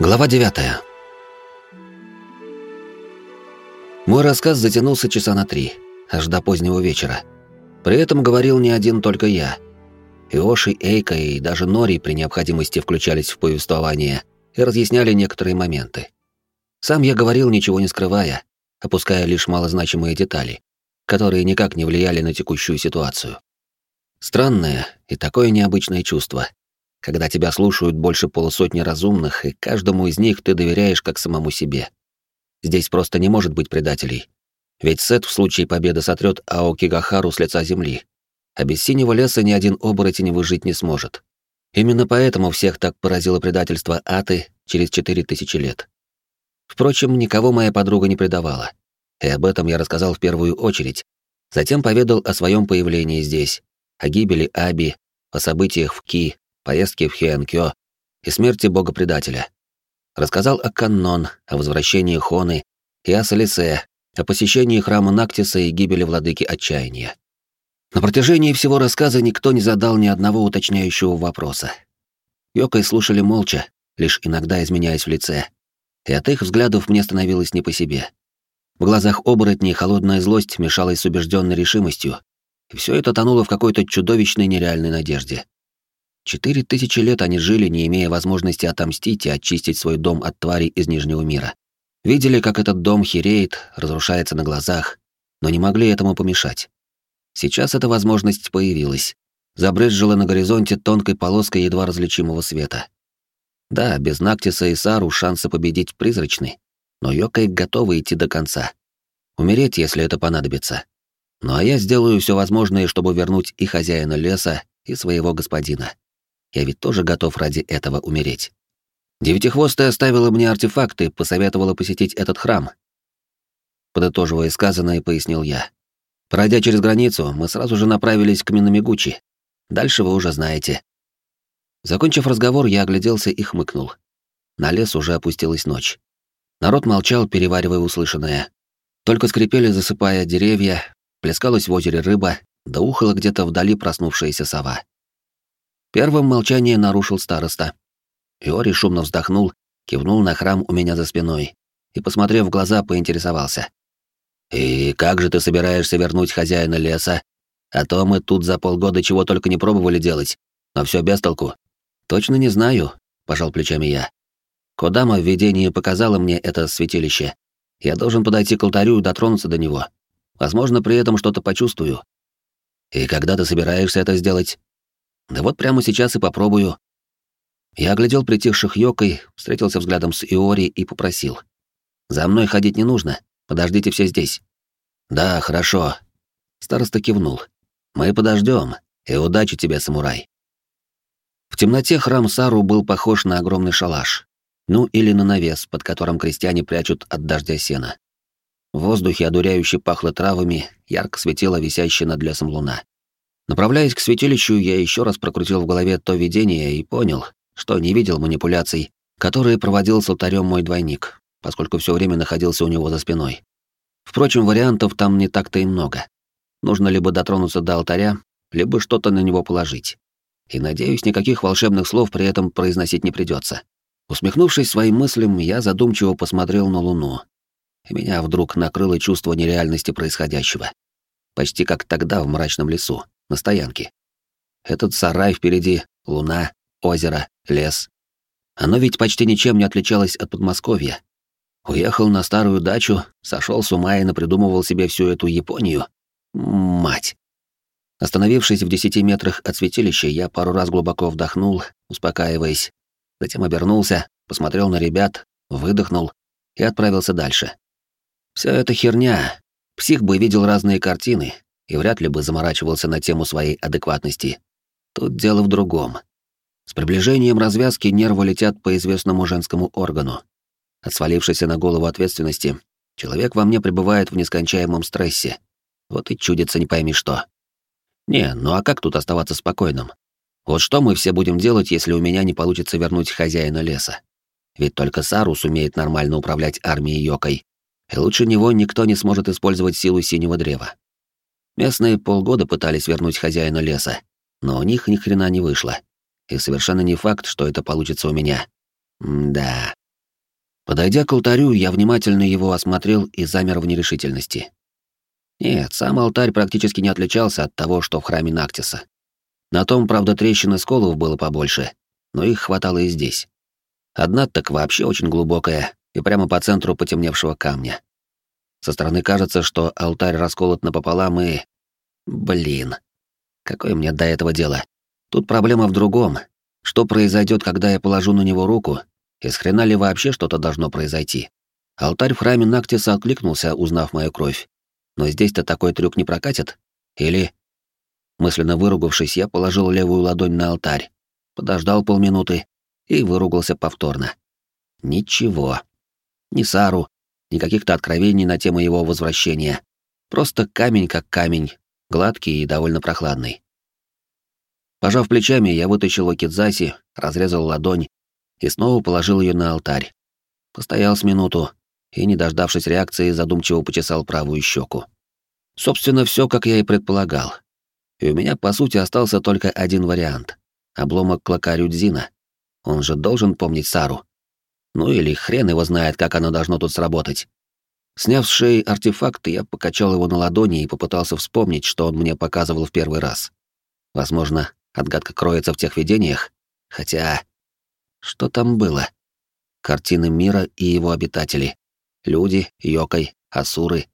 Глава 9. Мой рассказ затянулся часа на три, аж до позднего вечера. При этом говорил не один только я. Иоши, Эйка и даже Нори при необходимости включались в повествование и разъясняли некоторые моменты. Сам я говорил, ничего не скрывая, опуская лишь малозначимые детали, которые никак не влияли на текущую ситуацию. Странное и такое необычное чувство, когда тебя слушают больше полусотни разумных, и каждому из них ты доверяешь как самому себе. Здесь просто не может быть предателей. Ведь Сет в случае победы сотрет Аоки Гахару с лица земли. А без синего леса ни один оборотень выжить не сможет. Именно поэтому всех так поразило предательство Аты через четыре тысячи лет. Впрочем, никого моя подруга не предавала. И об этом я рассказал в первую очередь. Затем поведал о своем появлении здесь, о гибели Аби, о событиях в Ки, поездке в Хиэнкё и смерти бога-предателя. Рассказал о Каннон, о возвращении Хоны и о Солисе, о посещении храма Нактиса и гибели владыки Отчаяния. На протяжении всего рассказа никто не задал ни одного уточняющего вопроса. Йокой слушали молча, лишь иногда изменяясь в лице, и от их взглядов мне становилось не по себе. В глазах оборотней холодная злость мешалась с убежденной решимостью, и все это тонуло в какой-то чудовищной нереальной надежде. Четыре тысячи лет они жили, не имея возможности отомстить и очистить свой дом от тварей из Нижнего мира. Видели, как этот дом хереет, разрушается на глазах, но не могли этому помешать. Сейчас эта возможность появилась. Забрызжила на горизонте тонкой полоской едва различимого света. Да, без Нактиса и Сару шансы победить призрачны, но Йокай готова идти до конца. Умереть, если это понадобится. Ну а я сделаю все возможное, чтобы вернуть и хозяина леса, и своего господина. Я ведь тоже готов ради этого умереть. Девятихвостая оставила мне артефакты, посоветовала посетить этот храм. Подытоживая сказанное, пояснил я. Пройдя через границу, мы сразу же направились к Минамигучи. Дальше вы уже знаете. Закончив разговор, я огляделся и хмыкнул. На лес уже опустилась ночь. Народ молчал, переваривая услышанное. Только скрипели, засыпая деревья, плескалась в озере рыба, да ухала где-то вдали проснувшаяся сова. Первым молчание нарушил староста. Иори шумно вздохнул, кивнул на храм у меня за спиной и, посмотрев в глаза, поинтересовался. «И как же ты собираешься вернуть хозяина леса? А то мы тут за полгода чего только не пробовали делать, но все без толку». «Точно не знаю», — пожал плечами я. Кодама в видении показала мне это святилище. Я должен подойти к алтарю и дотронуться до него. Возможно, при этом что-то почувствую. И когда ты собираешься это сделать? Да вот прямо сейчас и попробую. Я оглядел притихших Йокой, встретился взглядом с Иори и попросил. «За мной ходить не нужно, подождите все здесь». «Да, хорошо». Староста кивнул. «Мы подождем, и удачи тебе, самурай». В темноте храм Сару был похож на огромный шалаш. Ну или на навес, под которым крестьяне прячут от дождя сена. В воздухе одуряюще пахло травами, ярко светила висящая над лесом луна. Направляясь к святилищу, я еще раз прокрутил в голове то видение и понял, что не видел манипуляций, которые проводил с алтарем мой двойник, поскольку все время находился у него за спиной. Впрочем, вариантов там не так-то и много. Нужно либо дотронуться до алтаря, либо что-то на него положить. И, надеюсь, никаких волшебных слов при этом произносить не придется. Усмехнувшись своим мыслям, я задумчиво посмотрел на Луну. И меня вдруг накрыло чувство нереальности происходящего. Почти как тогда в мрачном лесу на стоянке. Этот сарай впереди, луна, озеро, лес. Оно ведь почти ничем не отличалось от Подмосковья. Уехал на старую дачу, сошел с ума и напридумывал себе всю эту Японию. Мать. Остановившись в десяти метрах от святилища, я пару раз глубоко вдохнул, успокаиваясь. Затем обернулся, посмотрел на ребят, выдохнул и отправился дальше. Все это херня. Псих бы видел разные картины, и вряд ли бы заморачивался на тему своей адекватности. Тут дело в другом. С приближением развязки нервы летят по известному женскому органу. От на голову ответственности человек во мне пребывает в нескончаемом стрессе. Вот и чудится не пойми что. Не, ну а как тут оставаться спокойным? Вот что мы все будем делать, если у меня не получится вернуть хозяина леса? Ведь только Сару сумеет нормально управлять армией Йокой, и лучше него никто не сможет использовать силу синего древа. Местные полгода пытались вернуть хозяина леса, но у них ни хрена не вышло. И совершенно не факт, что это получится у меня. М да. Подойдя к алтарю, я внимательно его осмотрел и замер в нерешительности. Нет, сам алтарь практически не отличался от того, что в храме Нактиса. На том, правда, трещин и сколов было побольше, но их хватало и здесь. Одна так вообще очень глубокая и прямо по центру потемневшего камня. Со стороны кажется, что алтарь расколот напополам и... Блин. Какое мне до этого дело? Тут проблема в другом. Что произойдет, когда я положу на него руку? И хрена ли вообще что-то должно произойти? Алтарь в храме Нактиса откликнулся, узнав мою кровь. Но здесь-то такой трюк не прокатит? Или... Мысленно выругавшись, я положил левую ладонь на алтарь, подождал полминуты и выругался повторно. Ничего. Ни Сару, ни каких-то откровений на тему его возвращения. Просто камень как камень, гладкий и довольно прохладный. Пожав плечами, я вытащил окидзаси, разрезал ладонь и снова положил ее на алтарь. Постоял с минуту и, не дождавшись реакции, задумчиво почесал правую щеку. Собственно, все, как я и предполагал. И у меня, по сути, остался только один вариант — обломок клока Рюдзина. Он же должен помнить Сару. Ну или хрен его знает, как оно должно тут сработать. Сняв с шеи артефакт, я покачал его на ладони и попытался вспомнить, что он мне показывал в первый раз. Возможно, отгадка кроется в тех видениях, хотя... Что там было? Картины мира и его обитатели. Люди, йокой, асуры.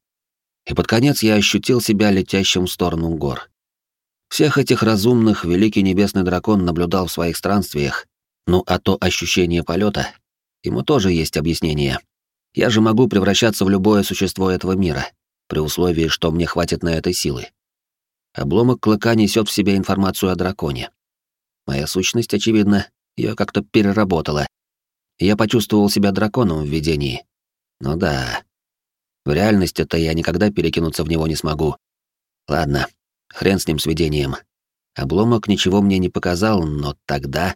И под конец я ощутил себя летящим в сторону гор. Всех этих разумных великий небесный дракон наблюдал в своих странствиях, ну а то ощущение полета, ему тоже есть объяснение. Я же могу превращаться в любое существо этого мира, при условии, что мне хватит на это силы. Обломок клыка несет в себе информацию о драконе. Моя сущность, очевидно, ее как-то переработала. Я почувствовал себя драконом в видении. Ну да. В реальности-то я никогда перекинуться в него не смогу. Ладно, Хрен с ним с видением. Обломок ничего мне не показал, но тогда...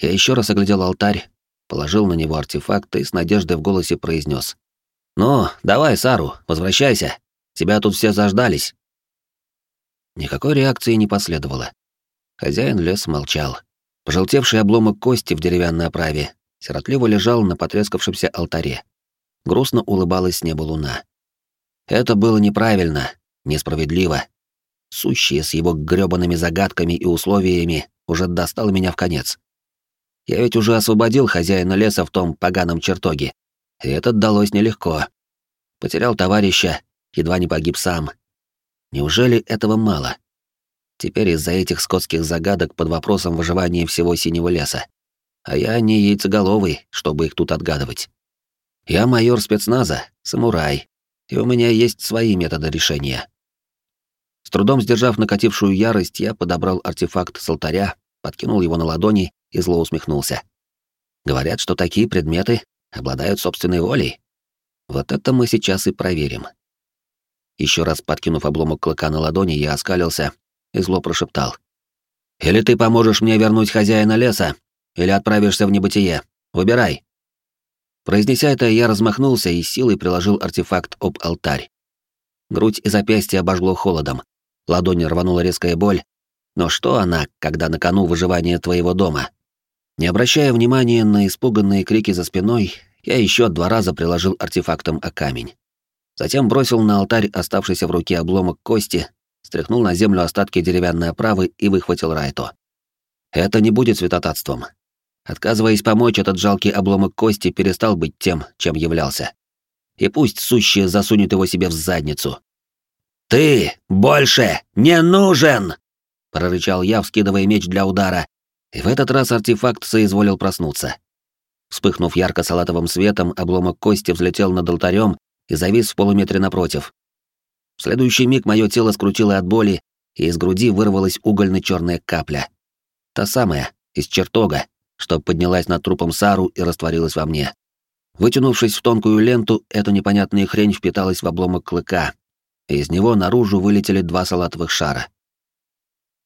Я еще раз оглядел алтарь, положил на него артефакт и с надеждой в голосе произнес: «Ну, давай, Сару, возвращайся. Тебя тут все заждались». Никакой реакции не последовало. Хозяин лес молчал. Пожелтевший обломок кости в деревянной оправе сиротливо лежал на потрескавшемся алтаре. Грустно улыбалась с неба луна. Это было неправильно, несправедливо. Сущее с его грёбаными загадками и условиями уже достал меня в конец. Я ведь уже освободил хозяина леса в том поганом чертоге, и это далось нелегко. Потерял товарища, едва не погиб сам. Неужели этого мало? Теперь из-за этих скотских загадок под вопросом выживания всего синего леса. А я не яйцеголовый, чтобы их тут отгадывать. Я майор спецназа, самурай, и у меня есть свои методы решения. С трудом сдержав накатившую ярость, я подобрал артефакт с алтаря, подкинул его на ладони и зло усмехнулся. Говорят, что такие предметы обладают собственной волей. Вот это мы сейчас и проверим. Еще раз подкинув обломок клыка на ладони, я оскалился и зло прошептал. «Или ты поможешь мне вернуть хозяина леса, или отправишься в небытие. Выбирай». Произнеся это, я размахнулся и силой приложил артефакт об алтарь. Грудь и запястье обожгло холодом. Ладони рванула резкая боль. Но что она, когда на кону выживание твоего дома? Не обращая внимания на испуганные крики за спиной, я еще два раза приложил артефактом о камень. Затем бросил на алтарь оставшийся в руке обломок кости, стряхнул на землю остатки деревянной оправы и выхватил Райто. Это не будет святотатством. Отказываясь помочь, этот жалкий обломок кости перестал быть тем, чем являлся. И пусть сущее засунет его себе в задницу. «Ты больше не нужен!» — прорычал я, вскидывая меч для удара. И в этот раз артефакт соизволил проснуться. Вспыхнув ярко-салатовым светом, обломок кости взлетел над алтарем и завис в полуметре напротив. В следующий миг мое тело скрутило от боли, и из груди вырвалась угольно-черная капля. Та самая, из чертога, что поднялась над трупом Сару и растворилась во мне. Вытянувшись в тонкую ленту, эта непонятная хрень впиталась в обломок клыка, и из него наружу вылетели два салатовых шара.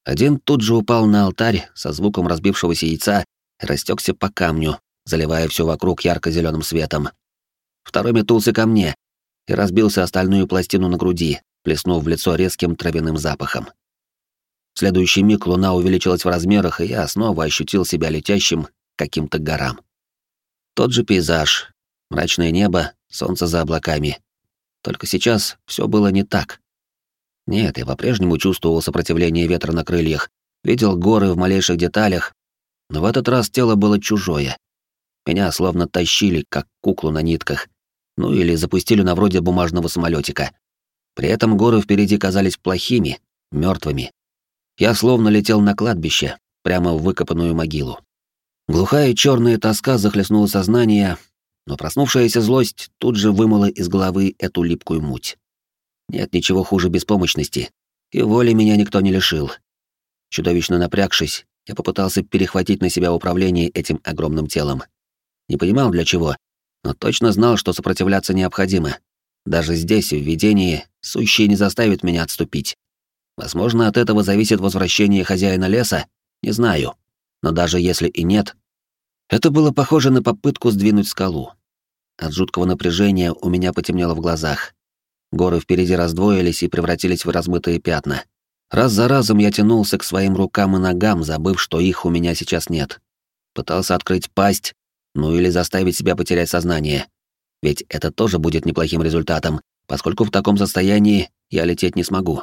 Один тут же упал на алтарь со звуком разбившегося яйца растекся по камню, заливая все вокруг ярко-зеленым светом. Второй метнулся ко мне и разбился остальную пластину на груди, плеснув в лицо резким травяным запахом. В следующий миг луна увеличилась в размерах, и я снова ощутил себя летящим каким-то горам. Тот же пейзаж, мрачное небо, солнце за облаками. Только сейчас все было не так. Нет, я по-прежнему чувствовал сопротивление ветра на крыльях, видел горы в малейших деталях, но в этот раз тело было чужое. Меня словно тащили, как куклу на нитках, ну или запустили на вроде бумажного самолетика. При этом горы впереди казались плохими, мертвыми. Я словно летел на кладбище, прямо в выкопанную могилу. Глухая черная тоска захлестнула сознание, но проснувшаяся злость тут же вымыла из головы эту липкую муть. Нет ничего хуже беспомощности, и воли меня никто не лишил. Чудовищно напрягшись, я попытался перехватить на себя управление этим огромным телом. Не понимал для чего, но точно знал, что сопротивляться необходимо. Даже здесь, в видении, сущее не заставит меня отступить. Возможно, от этого зависит возвращение хозяина леса, не знаю. Но даже если и нет, это было похоже на попытку сдвинуть скалу. От жуткого напряжения у меня потемнело в глазах. Горы впереди раздвоились и превратились в размытые пятна. Раз за разом я тянулся к своим рукам и ногам, забыв, что их у меня сейчас нет. Пытался открыть пасть, ну или заставить себя потерять сознание. Ведь это тоже будет неплохим результатом, поскольку в таком состоянии я лететь не смогу.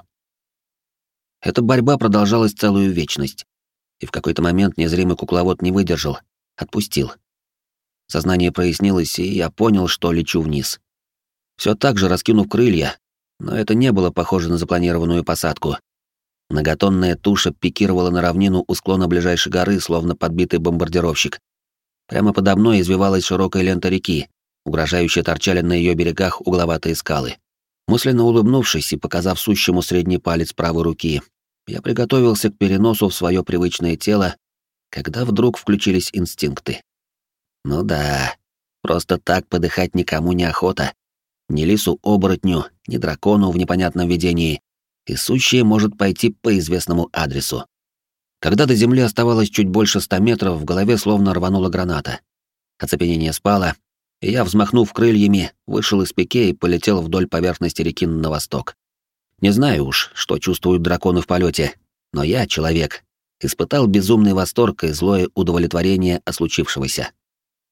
Эта борьба продолжалась целую вечность. И в какой-то момент незримый кукловод не выдержал, отпустил. Сознание прояснилось, и я понял, что лечу вниз. Все так же раскинув крылья, но это не было похоже на запланированную посадку. Многотонная туша пикировала на равнину у склона ближайшей горы, словно подбитый бомбардировщик. Прямо подо мной извивалась широкая лента реки, угрожающе торчали на ее берегах угловатые скалы. Мысленно улыбнувшись и показав сущему средний палец правой руки, я приготовился к переносу в свое привычное тело, когда вдруг включились инстинкты. Ну да, просто так подыхать никому не охота. Ни лису-оборотню, ни дракону в непонятном видении, и сущее может пойти по известному адресу. Когда до земли оставалось чуть больше ста метров, в голове словно рванула граната. Оцепенение спало, и я, взмахнув крыльями, вышел из пике и полетел вдоль поверхности реки на восток. Не знаю уж, что чувствуют драконы в полете, но я, человек, испытал безумный восторг и злое удовлетворение от случившегося.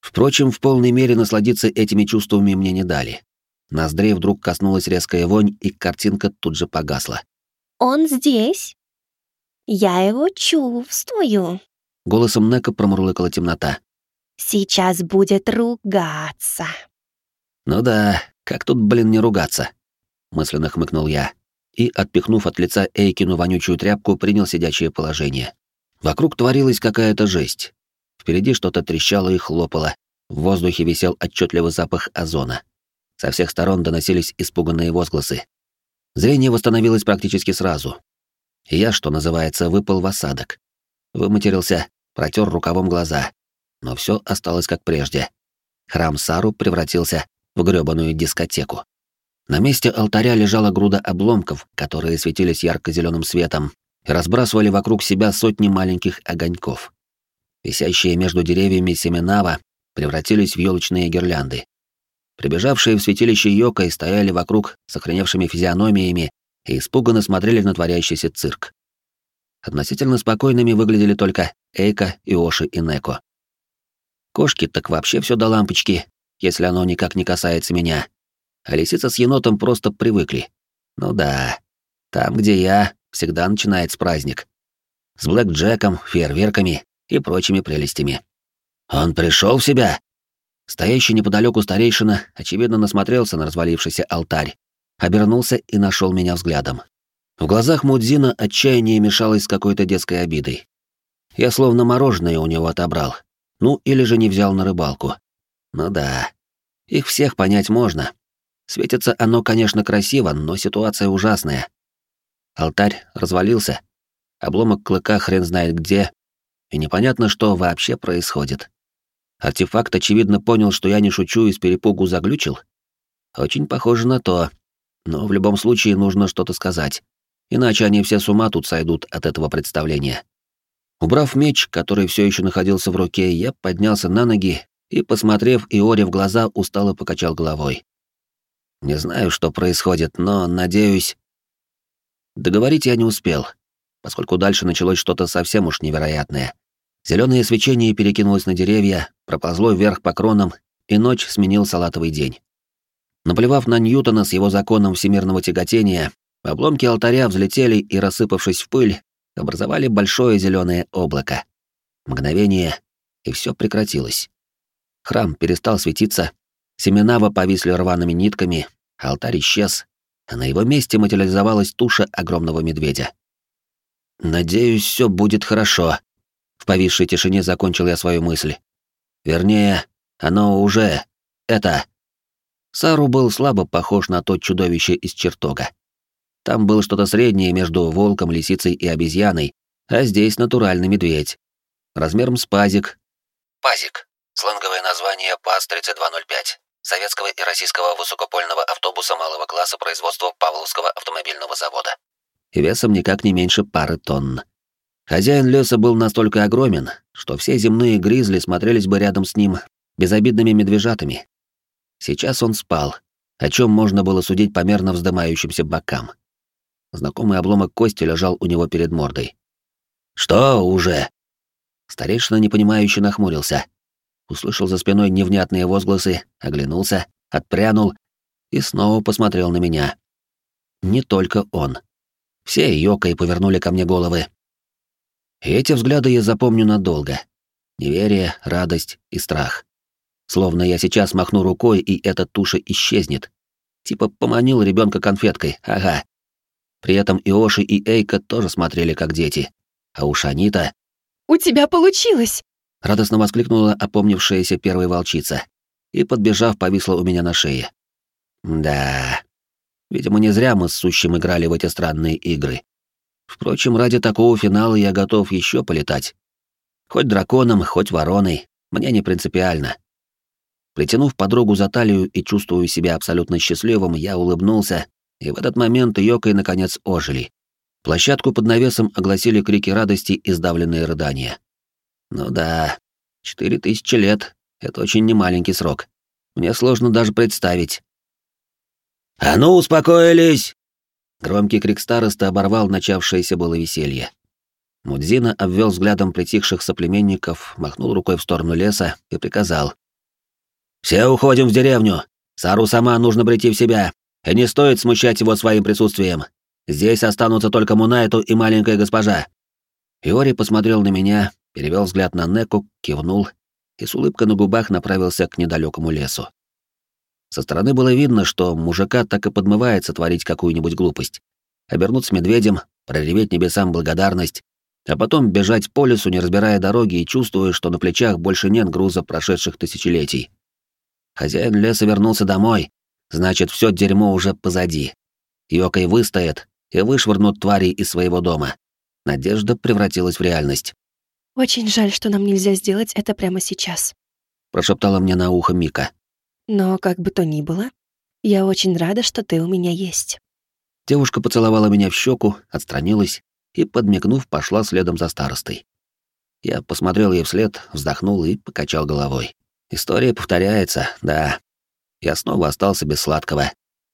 Впрочем, в полной мере насладиться этими чувствами мне не дали. Ноздрей вдруг коснулась резкая вонь, и картинка тут же погасла. «Он здесь. Я его чувствую», — голосом Нека промурлыкала темнота. «Сейчас будет ругаться». «Ну да, как тут, блин, не ругаться?» — мысленно хмыкнул я и, отпихнув от лица Эйкину вонючую тряпку, принял сидячее положение. Вокруг творилась какая-то жесть. Впереди что-то трещало и хлопало, в воздухе висел отчетливый запах озона. Со всех сторон доносились испуганные возгласы. Зрение восстановилось практически сразу. Я, что называется, выпал в осадок. Выматерился, протер рукавом глаза. Но все осталось как прежде. Храм Сару превратился в грёбаную дискотеку. На месте алтаря лежала груда обломков, которые светились ярко-зеленым светом и разбрасывали вокруг себя сотни маленьких огоньков. Висящие между деревьями семенава превратились в елочные гирлянды. Прибежавшие в святилище Йокой стояли вокруг с охреневшими физиономиями и испуганно смотрели на творящийся цирк. Относительно спокойными выглядели только Эйка, Иоши и Неко. Кошки так вообще все до лампочки, если оно никак не касается меня, а лисица с енотом просто привыкли. Ну да, там, где я, всегда начинается праздник. С блэк-джеком, фейерверками и прочими прелестями. «Он пришел в себя?» Стоящий неподалеку старейшина, очевидно, насмотрелся на развалившийся алтарь, обернулся и нашел меня взглядом. В глазах Мудзина отчаяние мешалось с какой-то детской обидой. Я словно мороженое у него отобрал. Ну, или же не взял на рыбалку. Ну да, их всех понять можно. Светится оно, конечно, красиво, но ситуация ужасная. Алтарь развалился, обломок клыка хрен знает где, и непонятно, что вообще происходит. Артефакт, очевидно, понял, что я не шучу и с перепугу заглючил. Очень похоже на то. Но в любом случае нужно что-то сказать. Иначе они все с ума тут сойдут от этого представления. Убрав меч, который все еще находился в руке, я поднялся на ноги и, посмотрев Иоре в глаза, устало покачал головой. Не знаю, что происходит, но, надеюсь... Договорить я не успел, поскольку дальше началось что-то совсем уж невероятное. Зеленое свечение перекинулось на деревья, проползло вверх по кронам, и ночь сменил салатовый день. Наплевав на Ньютона с его законом всемирного тяготения, обломки алтаря взлетели и, рассыпавшись в пыль, образовали большое зеленое облако. Мгновение, и все прекратилось. Храм перестал светиться, семена повисли рваными нитками, алтарь исчез, а на его месте материализовалась туша огромного медведя. «Надеюсь, все будет хорошо», в повисшей тишине закончил я свою мысль. Вернее, оно уже... это... Сару был слабо похож на то чудовище из чертога. Там было что-то среднее между волком, лисицей и обезьяной, а здесь натуральный медведь. Размером с пазик. Пазик. Сленговое название ПАЗ-3205. Советского и российского высокопольного автобуса малого класса производства Павловского автомобильного завода. И весом никак не меньше пары тонн. Хозяин леса был настолько огромен, что все земные гризли смотрелись бы рядом с ним безобидными медвежатами. Сейчас он спал, о чем можно было судить по мерно вздымающимся бокам. Знакомый обломок кости лежал у него перед мордой. «Что уже?» Старейшина непонимающе нахмурился. Услышал за спиной невнятные возгласы, оглянулся, отпрянул и снова посмотрел на меня. Не только он. Все йокой повернули ко мне головы, и эти взгляды я запомню надолго. Неверие, радость и страх. Словно я сейчас махну рукой, и эта туша исчезнет. Типа поманил ребенка конфеткой, ага. При этом Иоши и Эйка тоже смотрели как дети. А уж Анита... «У тебя получилось!» Радостно воскликнула опомнившаяся первая волчица. И, подбежав, повисла у меня на шее. Да... Видимо, не зря мы с Сущим играли в эти странные игры. Впрочем, ради такого финала я готов еще полетать. Хоть драконом, хоть вороной, мне не принципиально. Притянув подругу за талию и чувствуя себя абсолютно счастливым, я улыбнулся, и в этот момент Йокой наконец ожили. Площадку под навесом огласили крики радости и сдавленные рыдания. Ну да, четыре тысячи лет — это очень немаленький срок. Мне сложно даже представить. «А ну, успокоились!» Громкий крик старосты оборвал начавшееся было веселье. Мудзина обвел взглядом притихших соплеменников, махнул рукой в сторону леса и приказал. «Все уходим в деревню. Сару сама нужно прийти в себя, и не стоит смущать его своим присутствием. Здесь останутся только Мунайту и маленькая госпожа». Иори посмотрел на меня, перевел взгляд на Неку, кивнул и с улыбкой на губах направился к недалекому лесу. Со стороны было видно, что мужика так и подмывается творить какую-нибудь глупость. Обернуться медведем, прореветь небесам благодарность, а потом бежать по лесу, не разбирая дороги и чувствуя, что на плечах больше нет груза прошедших тысячелетий. Хозяин леса вернулся домой, значит, все дерьмо уже позади. Йокой выстоят и вышвырнут тварей из своего дома. Надежда превратилась в реальность. «Очень жаль, что нам нельзя сделать это прямо сейчас», — прошептала мне на ухо Мика. Но как бы то ни было, я очень рада, что ты у меня есть. Девушка поцеловала меня в щеку, отстранилась и, подмигнув, пошла следом за старостой. Я посмотрел ей вслед, вздохнул и покачал головой. История повторяется, да. Я снова остался без сладкого.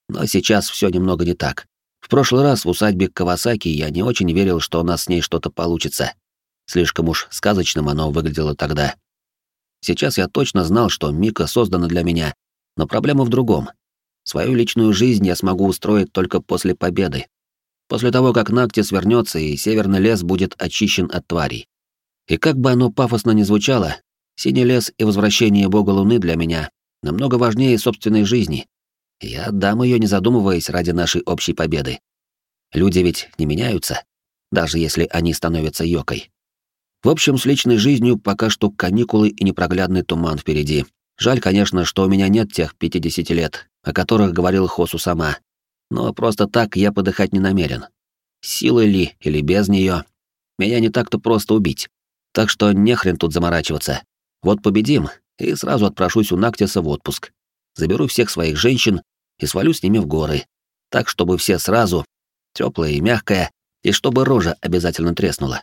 Но сейчас все немного не так. В прошлый раз в усадьбе Кавасаки я не очень верил, что у нас с ней что-то получится. Слишком уж сказочным оно выглядело тогда. Сейчас я точно знал, что Мика создана для меня, но проблема в другом. Свою личную жизнь я смогу устроить только после победы. После того, как Нактис вернется и северный лес будет очищен от тварей. И как бы оно пафосно ни звучало, синий лес и возвращение бога Луны для меня намного важнее собственной жизни. Я отдам ее, не задумываясь, ради нашей общей победы. Люди ведь не меняются, даже если они становятся йокой. В общем, с личной жизнью пока что каникулы и непроглядный туман впереди, Жаль, конечно, что у меня нет тех 50 лет, о которых говорил Хосу сама. Но просто так я подыхать не намерен. Силой ли или без нее, меня не так-то просто убить. Так что не хрен тут заморачиваться. Вот победим, и сразу отпрошусь у Нактиса в отпуск. Заберу всех своих женщин и свалю с ними в горы. Так, чтобы все сразу, теплое и мягкое, и чтобы рожа обязательно треснула.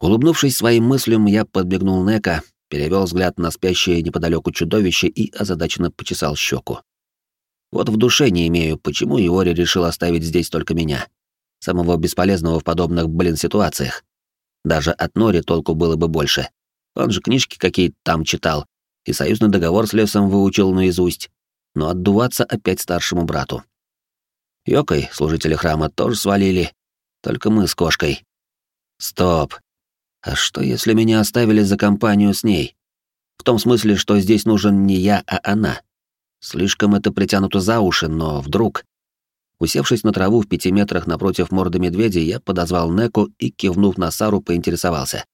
Улыбнувшись своим мыслям, я подбегнул Нека перевел взгляд на спящее неподалеку чудовище и озадаченно почесал щеку. Вот в душе не имею, почему Иори решил оставить здесь только меня, самого бесполезного в подобных, блин, ситуациях. Даже от Нори толку было бы больше. Он же книжки какие-то там читал, и союзный договор с лесом выучил наизусть. Но отдуваться опять старшему брату. Йокой, служители храма, тоже свалили. Только мы с кошкой. Стоп. А что, если меня оставили за компанию с ней? В том смысле, что здесь нужен не я, а она. Слишком это притянуто за уши, но вдруг... Усевшись на траву в пяти метрах напротив морды медведя, я подозвал Неку и, кивнув на Сару, поинтересовался.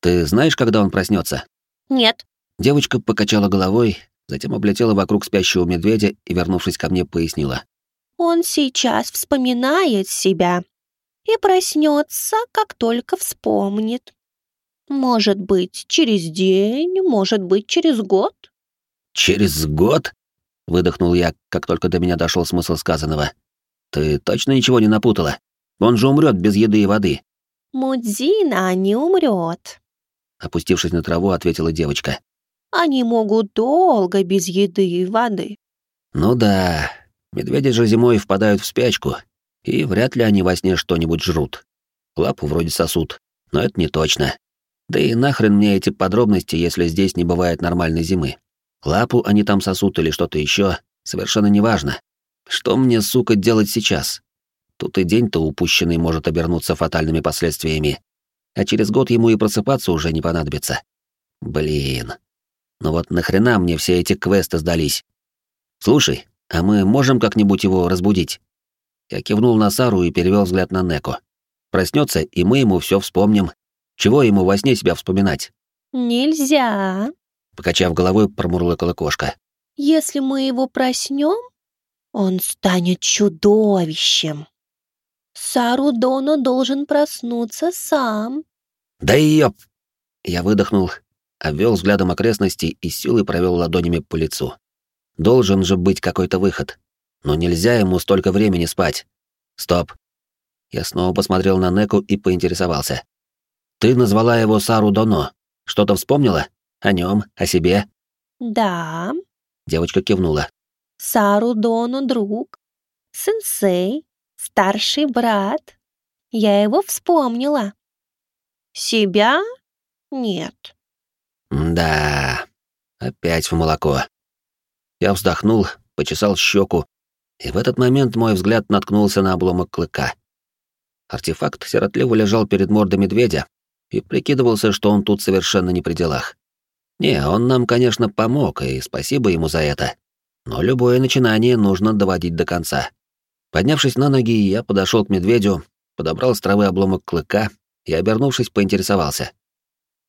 «Ты знаешь, когда он проснется? Нет. Девочка покачала головой, затем облетела вокруг спящего медведя и, вернувшись ко мне, пояснила. Он сейчас вспоминает себя и проснется, как только вспомнит. Может быть, через день, может быть, через год. «Через год?» — выдохнул я, как только до меня дошел смысл сказанного. «Ты точно ничего не напутала? Он же умрет без еды и воды». Мудзина не умрет. Опустившись на траву, ответила девочка. Они могут долго без еды и воды. «Ну да, медведи же зимой впадают в спячку, и вряд ли они во сне что-нибудь жрут. Лапу вроде сосут, но это не точно. Да и нахрен мне эти подробности, если здесь не бывает нормальной зимы. Лапу они там сосут или что-то еще, совершенно неважно. Что мне, сука, делать сейчас? Тут и день-то упущенный может обернуться фатальными последствиями. А через год ему и просыпаться уже не понадобится. Блин. Ну вот нахрена мне все эти квесты сдались? Слушай, а мы можем как-нибудь его разбудить? Я кивнул на Сару и перевел взгляд на Неко. Проснется, и мы ему все вспомним. Чего ему во сне себя вспоминать? Нельзя. Покачав головой, промурлыкала кошка. Если мы его проснем, он станет чудовищем. Сарудоно должен проснуться сам. Да ёп! Я выдохнул, обвел взглядом окрестности и силой провел ладонями по лицу. Должен же быть какой-то выход. Но нельзя ему столько времени спать. Стоп. Я снова посмотрел на Неку и поинтересовался. Ты назвала его Сару Доно. Что-то вспомнила? О нем, о себе? Да. Девочка кивнула. Сару Доно друг. Сенсей. Старший брат. Я его вспомнила. Себя? Нет. Да. Опять в молоко. Я вздохнул, почесал щеку, и в этот момент мой взгляд наткнулся на обломок клыка. Артефакт сиротливо лежал перед мордой медведя и прикидывался, что он тут совершенно не при делах. Не, он нам, конечно, помог, и спасибо ему за это. Но любое начинание нужно доводить до конца. Поднявшись на ноги, я подошел к медведю, подобрал с травы обломок клыка и, обернувшись, поинтересовался.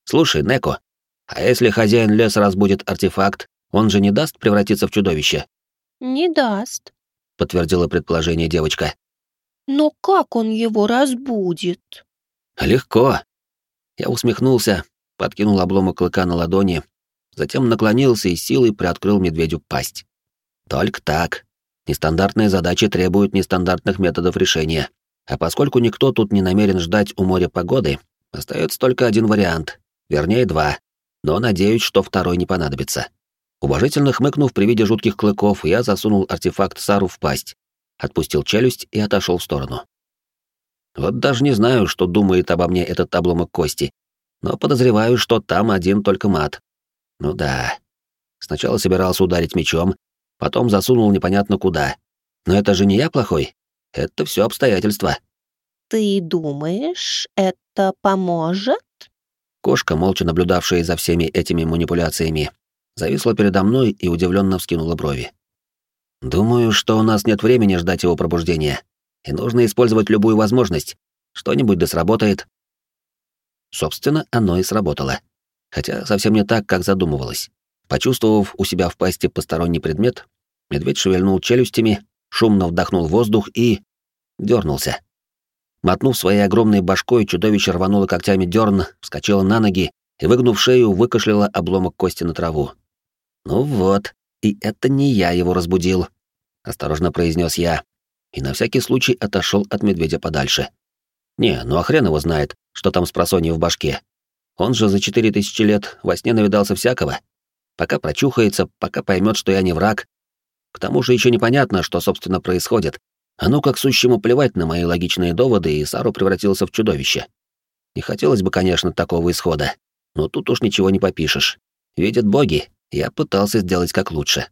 «Слушай, Неко, а если хозяин леса разбудит артефакт, он же не даст превратиться в чудовище?» «Не даст», — подтвердила предположение девочка. «Но как он его разбудит?» «Легко». Я усмехнулся, подкинул обломок клыка на ладони, затем наклонился и силой приоткрыл медведю пасть. Только так. Нестандартные задачи требуют нестандартных методов решения. А поскольку никто тут не намерен ждать у моря погоды, остается только один вариант, вернее два, но надеюсь, что второй не понадобится. Уважительно хмыкнув при виде жутких клыков, я засунул артефакт Сару в пасть, отпустил челюсть и отошел в сторону. Вот даже не знаю, что думает обо мне этот обломок кости, но подозреваю, что там один только мат. Ну да. Сначала собирался ударить мечом, потом засунул непонятно куда. Но это же не я плохой. Это все обстоятельства. «Ты думаешь, это поможет?» Кошка, молча наблюдавшая за всеми этими манипуляциями, зависла передо мной и удивленно вскинула брови. «Думаю, что у нас нет времени ждать его пробуждения, и нужно использовать любую возможность. Что-нибудь да сработает». Собственно, оно и сработало. Хотя совсем не так, как задумывалось. Почувствовав у себя в пасти посторонний предмет, медведь шевельнул челюстями, шумно вдохнул воздух и... дернулся. Мотнув своей огромной башкой, чудовище рвануло когтями дерн, вскочило на ноги и, выгнув шею, выкашляла обломок кости на траву. «Ну вот, и это не я его разбудил», — осторожно произнес я, и на всякий случай отошел от медведя подальше. Не, ну а хрен его знает, что там с просонья в башке. Он же за четыре тысячи лет во сне навидался всякого. Пока прочухается, пока поймет, что я не враг. К тому же еще непонятно, что, собственно, происходит. А ну как сущему плевать на мои логичные доводы, и Сару превратился в чудовище. Не хотелось бы, конечно, такого исхода, но тут уж ничего не попишешь. Видят боги, я пытался сделать как лучше.